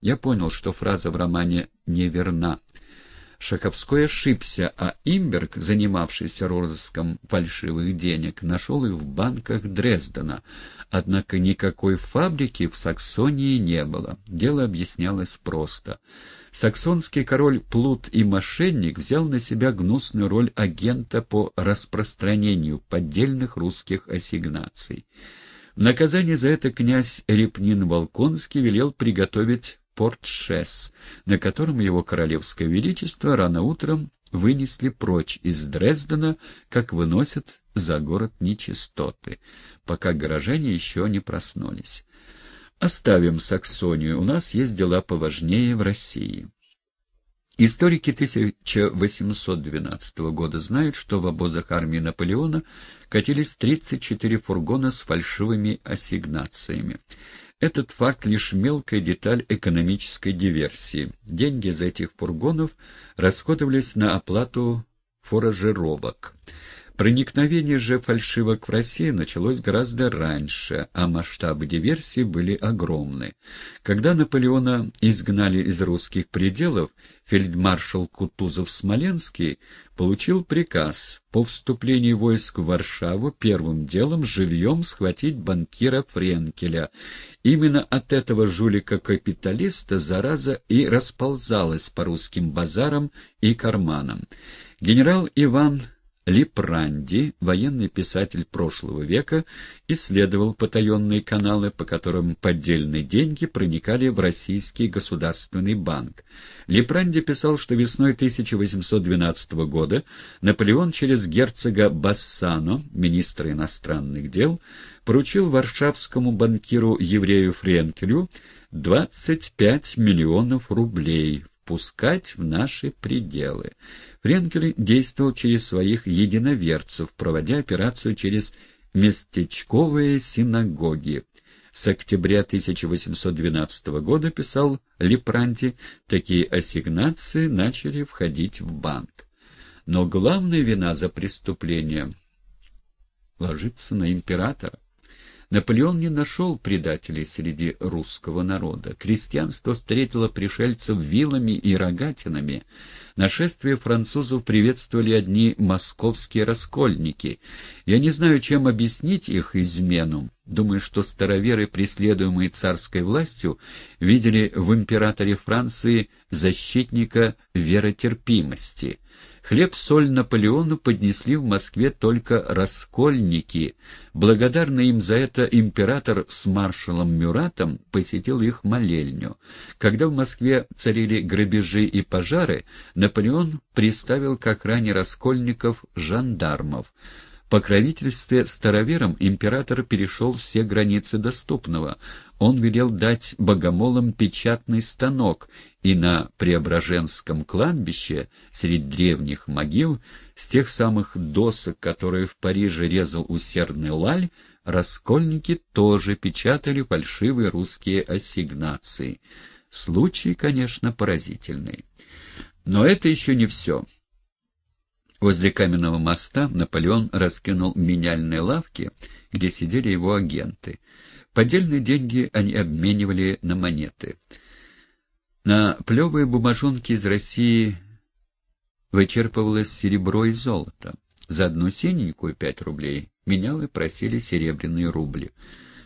Я понял, что фраза в романе неверна. Шаховской ошибся, а Имберг, занимавшийся розыском фальшивых денег, нашел их в банках Дрездена. Однако никакой фабрики в Саксонии не было. Дело объяснялось просто. Саксонский король Плут и мошенник взял на себя гнусную роль агента по распространению поддельных русских ассигнаций. В наказание за это князь Репнин Волконский велел приготовить портшес, на котором его королевское величество рано утром вынесли прочь из Дрездена, как выносят за город нечистоты, пока горожане еще не проснулись. Оставим Саксонию, у нас есть дела поважнее в России. Историки 1812 года знают, что в обозах армии Наполеона катились 34 фургона с фальшивыми ассигнациями. Этот факт лишь мелкая деталь экономической диверсии. Деньги за этих фургонов расходовались на оплату фуражировок. Проникновение же фальшивок в Россию началось гораздо раньше, а масштабы диверсии были огромны. Когда Наполеона изгнали из русских пределов, фельдмаршал Кутузов-Смоленский получил приказ по вступлении войск в Варшаву первым делом живьем схватить банкира Френкеля. Именно от этого жулика-капиталиста зараза и расползалась по русским базарам и карманам. Генерал Иван Липранди, военный писатель прошлого века, исследовал потаенные каналы, по которым поддельные деньги проникали в Российский государственный банк. Липранди писал, что весной 1812 года Наполеон через герцога Бассано, министра иностранных дел, поручил варшавскому банкиру-еврею Френкелю 25 миллионов рублей впускать в наши пределы. Френкель действовал через своих единоверцев, проводя операцию через местечковые синагоги. С октября 1812 года, писал Лепранти, такие ассигнации начали входить в банк. Но главная вина за преступление ложится на императора. Наполеон не нашел предателей среди русского народа. Крестьянство встретило пришельцев вилами и рогатинами. Нашествие французов приветствовали одни московские раскольники. Я не знаю, чем объяснить их измену. Думаю, что староверы, преследуемые царской властью, видели в императоре Франции защитника веротерпимости. Хлеб-соль Наполеону поднесли в Москве только раскольники. Благодарный им за это император с маршалом Мюратом посетил их молельню. Когда в Москве царили грабежи и пожары, Наполеон приставил к охране раскольников жандармов покровительстве староверам император перешел все границы доступного. Он велел дать богомолам печатный станок, и на Преображенском кладбище, среди древних могил, с тех самых досок, которые в Париже резал усердный Лаль, раскольники тоже печатали фальшивые русские ассигнации. Случай, конечно, поразительный. Но это еще не все. Возле каменного моста Наполеон раскинул меняльные лавки, где сидели его агенты. Поддельные деньги они обменивали на монеты. На плевые бумажонки из России вычерпывалось серебро и золото. За одну синенькую пять рублей менялы просили серебряные рубли.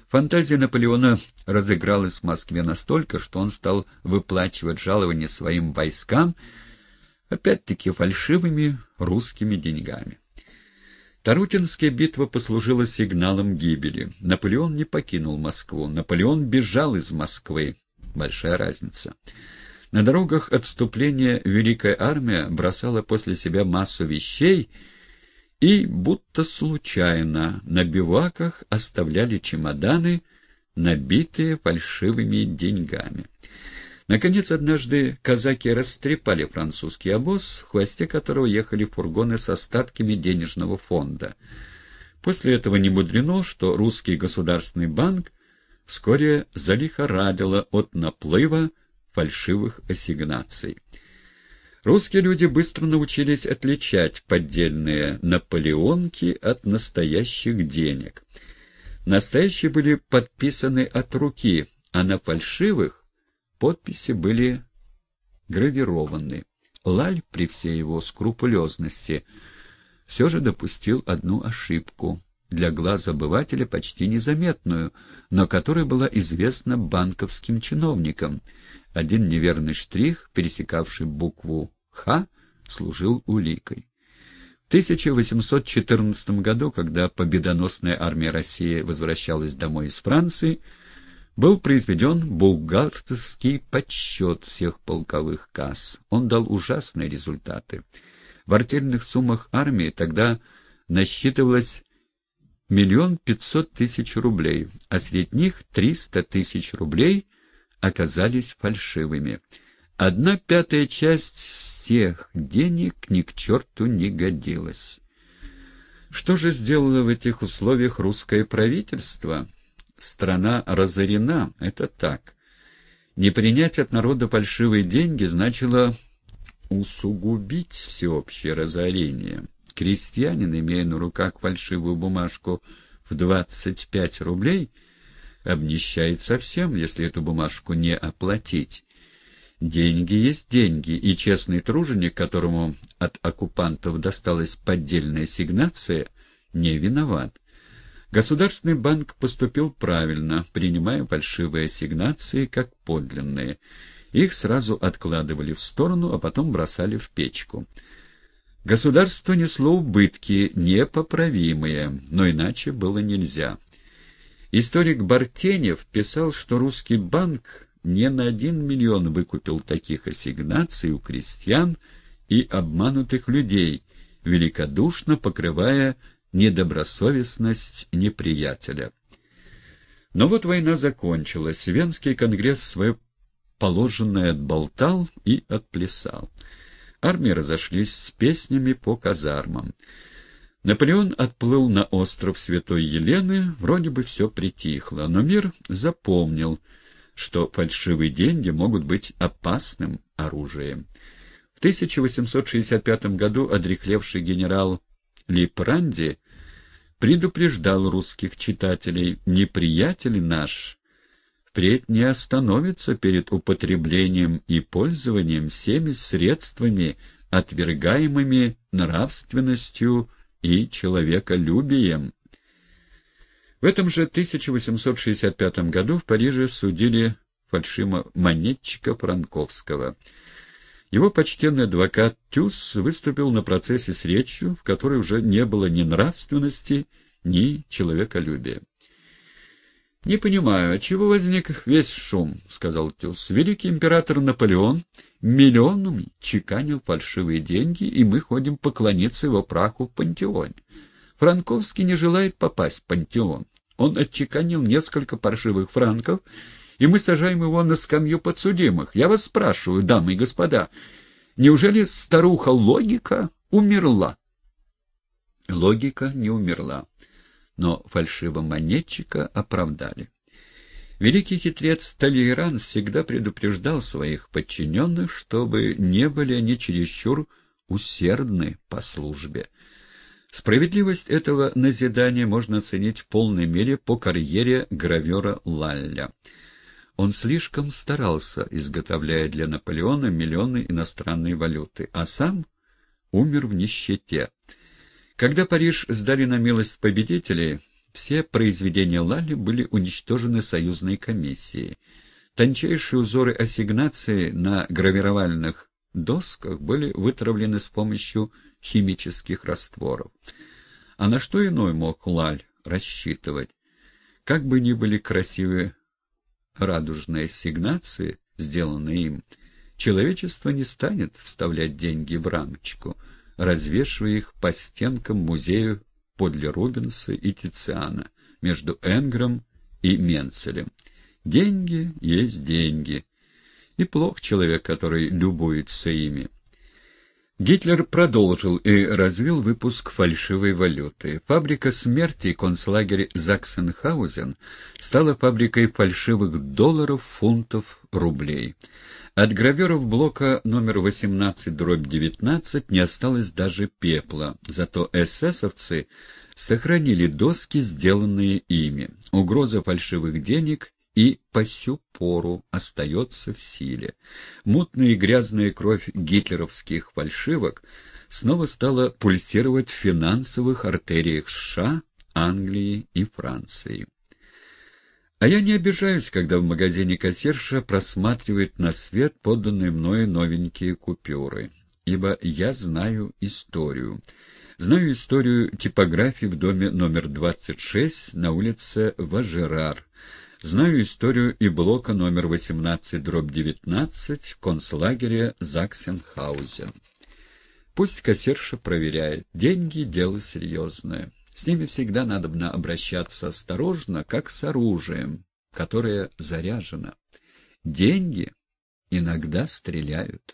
Фантазия Наполеона разыгралась в Москве настолько, что он стал выплачивать жалования своим войскам опять-таки фальшивыми русскими деньгами. Тарутинская битва послужила сигналом гибели. Наполеон не покинул Москву. Наполеон бежал из Москвы. Большая разница. На дорогах отступления Великая Армия бросала после себя массу вещей и, будто случайно, на биваках оставляли чемоданы, набитые фальшивыми деньгами. Наконец, однажды казаки растрепали французский обоз, в хвосте которого ехали фургоны с остатками денежного фонда. После этого не мудрено, что русский государственный банк вскоре залихорадило от наплыва фальшивых ассигнаций. Русские люди быстро научились отличать поддельные наполеонки от настоящих денег. Настоящие были подписаны от руки, а на фальшивых подписи были гравированы. Лаль, при всей его скрупулезности, все же допустил одну ошибку, для глаз обывателя почти незаметную, но которая была известна банковским чиновникам. Один неверный штрих, пересекавший букву «Х», служил уликой. В 1814 году, когда победоносная армия России возвращалась домой из Франции, был произведен булгарский подсчет всех полковых касс. Он дал ужасные результаты. В артельных суммах армии тогда насчитывалось миллион пятьсот тысяч рублей, а среди них триста тысяч рублей оказались фальшивыми. Одна пятая часть всех денег ни к черту не годилась. Что же сделало в этих условиях русское правительство? Страна разорена, это так. Не принять от народа фальшивые деньги значило усугубить всеобщее разорение. Крестьянин, имея на руках фальшивую бумажку в 25 рублей, обнищает совсем, если эту бумажку не оплатить. Деньги есть деньги, и честный труженик, которому от оккупантов досталась поддельная сигнация, не виноват. Государственный банк поступил правильно, принимая фальшивые ассигнации как подлинные. Их сразу откладывали в сторону, а потом бросали в печку. Государство несло убытки непоправимые, но иначе было нельзя. Историк Бартенев писал, что русский банк не на один миллион выкупил таких ассигнаций у крестьян и обманутых людей, великодушно покрывая недобросовестность неприятеля. Но вот война закончилась, Венский конгресс свое положенное отболтал и отплясал. Армии разошлись с песнями по казармам. Наполеон отплыл на остров Святой Елены, вроде бы все притихло, но мир запомнил, что фальшивые деньги могут быть опасным оружием. В 1865 году одрехлевший генерал Липранди предупреждал русских читателей «Неприятель наш впредь не остановится перед употреблением и пользованием всеми средствами, отвергаемыми нравственностью и человеколюбием». В этом же 1865 году в Париже судили фальшимонетчика Франковского. Его почтенный адвокат Тюс выступил на процессе с речью, в которой уже не было ни нравственности, ни человеколюбия. «Не понимаю, от чего возник весь шум?» — сказал Тюс. «Великий император Наполеон миллионами чеканил фальшивые деньги, и мы ходим поклониться его праху в пантеоне. Франковский не желает попасть в пантеон. Он отчеканил несколько паршивых франков, и мы сажаем его на скамью подсудимых. Я вас спрашиваю, дамы и господа, неужели старуха логика умерла? Логика не умерла, но фальшивомонетчика оправдали. Великий хитрец Талейран всегда предупреждал своих подчиненных, чтобы не были они чересчур усердны по службе. Справедливость этого назидания можно оценить в полной мере по карьере гравера Лалля. Он слишком старался, изготовляя для Наполеона миллионы иностранной валюты, а сам умер в нищете. Когда Париж сдали на милость победителей, все произведения Лали были уничтожены союзной комиссией. Тончайшие узоры ассигнации на гравировальных досках были вытравлены с помощью химических растворов. А на что иной мог Лаль рассчитывать? Как бы ни были красивы радужные ассигнации, сделанные им, человечество не станет вставлять деньги в рамочку, развешивая их по стенкам музею подле Рубенса и Тициана, между Энгром и Менцелем. Деньги есть деньги, и плох человек, который любуется ими. Гитлер продолжил и развил выпуск фальшивой валюты. Фабрика смерти, концлагерь Заксенхаузен, стала фабрикой фальшивых долларов, фунтов, рублей. От граверов блока номер 18-19 не осталось даже пепла, зато эсэсовцы сохранили доски, сделанные ими. Угроза фальшивых денег и по сю пору остается в силе. Мутная и грязная кровь гитлеровских фальшивок снова стала пульсировать в финансовых артериях США, Англии и Франции. А я не обижаюсь, когда в магазине кассирша просматривает на свет поданные мною новенькие купюры, ибо я знаю историю. Знаю историю типографии в доме номер 26 на улице Важерар, Знаю историю и блока номер 18, дробь 19, в Заксенхаузен. Пусть кассирша проверяет. Деньги — дело серьезное. С ними всегда надо обращаться осторожно, как с оружием, которое заряжено. Деньги иногда стреляют.